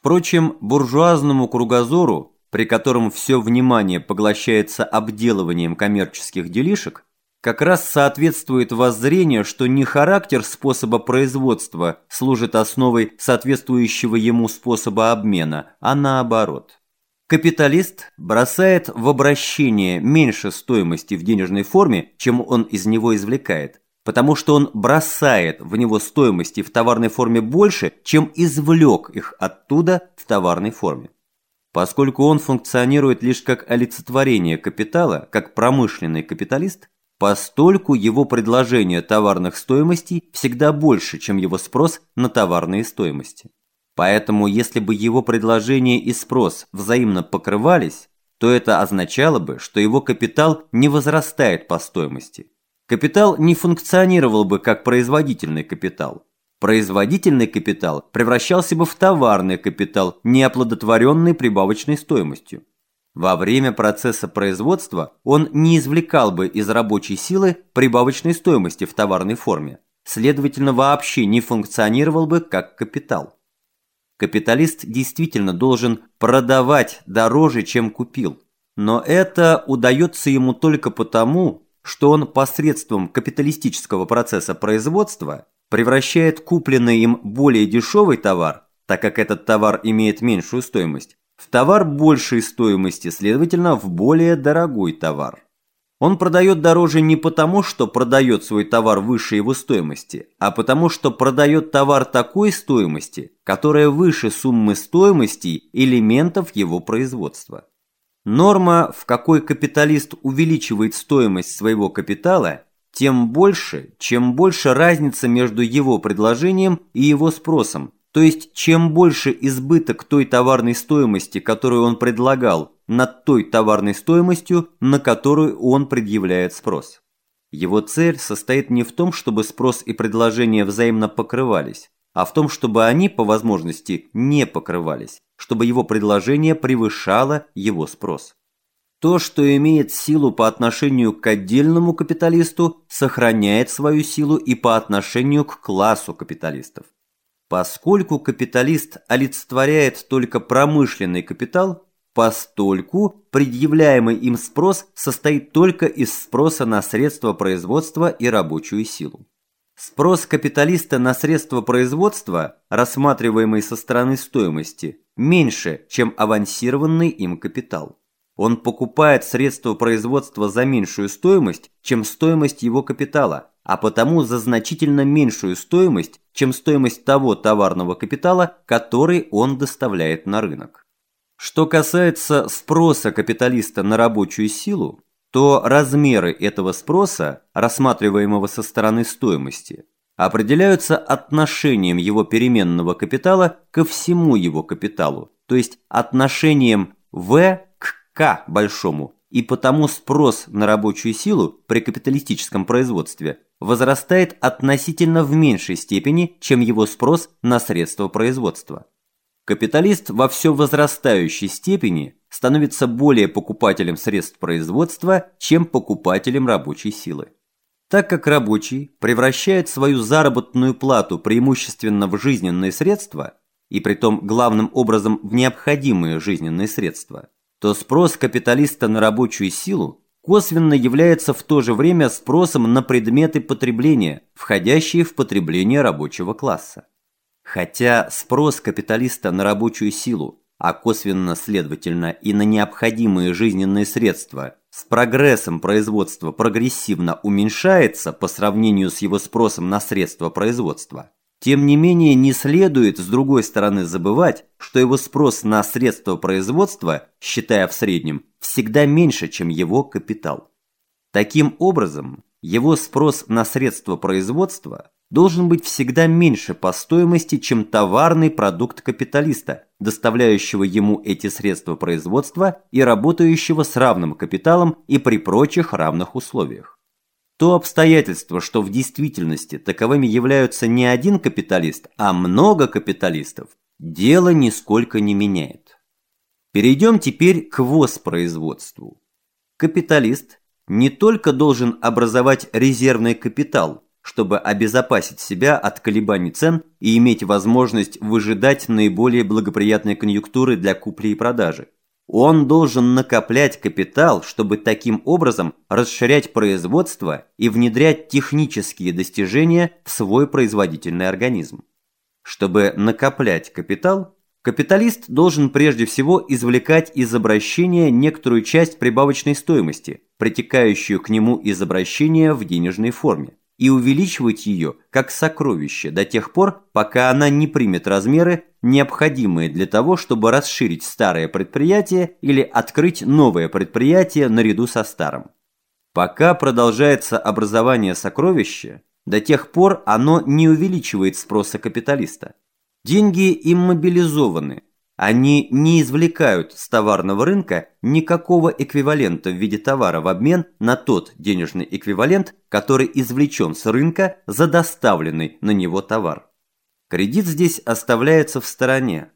Впрочем, буржуазному кругозору, при котором все внимание поглощается обделыванием коммерческих делишек, как раз соответствует воззрению, что не характер способа производства служит основой соответствующего ему способа обмена, а наоборот. Капиталист бросает в обращение меньше стоимости в денежной форме, чем он из него извлекает, потому что он бросает в него стоимости в товарной форме больше, чем извлек их оттуда в товарной форме. Поскольку он функционирует лишь как олицетворение капитала, как промышленный капиталист, постольку его предложение товарных стоимостей всегда больше, чем его спрос на товарные стоимости. Поэтому, если бы его предложение и спрос взаимно покрывались, то это означало бы, что его капитал не возрастает по стоимости. Капитал не функционировал бы как производительный капитал. Производительный капитал превращался бы в товарный капитал, неоплодотворенный прибавочной стоимостью. Во время процесса производства он не извлекал бы из рабочей силы прибавочной стоимости в товарной форме, следовательно, вообще не функционировал бы как капитал. Капиталист действительно должен продавать дороже, чем купил. Но это удается ему только потому, что он посредством капиталистического процесса производства превращает купленный им более дешевый товар, так как этот товар имеет меньшую стоимость, в товар большей стоимости, следовательно, в более дорогой товар. Он продает дороже не потому, что продает свой товар выше его стоимости, а потому, что продает товар такой стоимости, которая выше суммы стоимости элементов его производства. Норма, в какой капиталист увеличивает стоимость своего капитала, тем больше, чем больше разница между его предложением и его спросом, то есть чем больше избыток той товарной стоимости, которую он предлагал, над той товарной стоимостью, на которую он предъявляет спрос. Его цель состоит не в том, чтобы спрос и предложение взаимно покрывались, а в том, чтобы они, по возможности, не покрывались, чтобы его предложение превышало его спрос. То, что имеет силу по отношению к отдельному капиталисту, сохраняет свою силу и по отношению к классу капиталистов. Поскольку капиталист олицетворяет только промышленный капитал, постольку предъявляемый им спрос состоит только из спроса на средства производства и рабочую силу. Спрос капиталиста на средства производства, рассматриваемый со стороны стоимости, меньше, чем авансированный им капитал. Он покупает средства производства за меньшую стоимость, чем стоимость его капитала, а потому за значительно меньшую стоимость, чем стоимость того товарного капитала, который он доставляет на рынок. Что касается спроса капиталиста на рабочую силу, то размеры этого спроса, рассматриваемого со стороны стоимости, определяются отношением его переменного капитала ко всему его капиталу, то есть отношением В к К большому, и потому спрос на рабочую силу при капиталистическом производстве возрастает относительно в меньшей степени, чем его спрос на средства производства. Капиталист во все возрастающей степени становится более покупателем средств производства, чем покупателем рабочей силы. Так как рабочий превращает свою заработную плату преимущественно в жизненные средства, и притом главным образом в необходимые жизненные средства, то спрос капиталиста на рабочую силу косвенно является в то же время спросом на предметы потребления, входящие в потребление рабочего класса. Хотя спрос капиталиста на рабочую силу, а косвенно, следовательно, и на необходимые жизненные средства, с прогрессом производства прогрессивно уменьшается по сравнению с его спросом на средства производства, тем не менее не следует с другой стороны забывать, что его спрос на средства производства, считая в среднем, всегда меньше, чем его капитал. Таким образом, его спрос на средства производства должен быть всегда меньше по стоимости, чем товарный продукт капиталиста, доставляющего ему эти средства производства и работающего с равным капиталом и при прочих равных условиях. То обстоятельство, что в действительности таковыми являются не один капиталист, а много капиталистов, дело нисколько не меняет. Перейдем теперь к воспроизводству. Капиталист не только должен образовать резервный капитал – чтобы обезопасить себя от колебаний цен и иметь возможность выжидать наиболее благоприятные конъюнктуры для купли и продажи. Он должен накоплять капитал, чтобы таким образом расширять производство и внедрять технические достижения в свой производительный организм. Чтобы накоплять капитал, капиталист должен прежде всего извлекать из обращения некоторую часть прибавочной стоимости, притекающую к нему из обращения в денежной форме и увеличивать ее как сокровище до тех пор, пока она не примет размеры, необходимые для того, чтобы расширить старое предприятие или открыть новое предприятие наряду со старым. Пока продолжается образование сокровища, до тех пор оно не увеличивает спроса капиталиста. Деньги иммобилизованы, они не извлекают с товарного рынка никакого эквивалента в виде товара в обмен на тот денежный эквивалент, который извлечен с рынка за доставленный на него товар. Кредит здесь оставляется в стороне,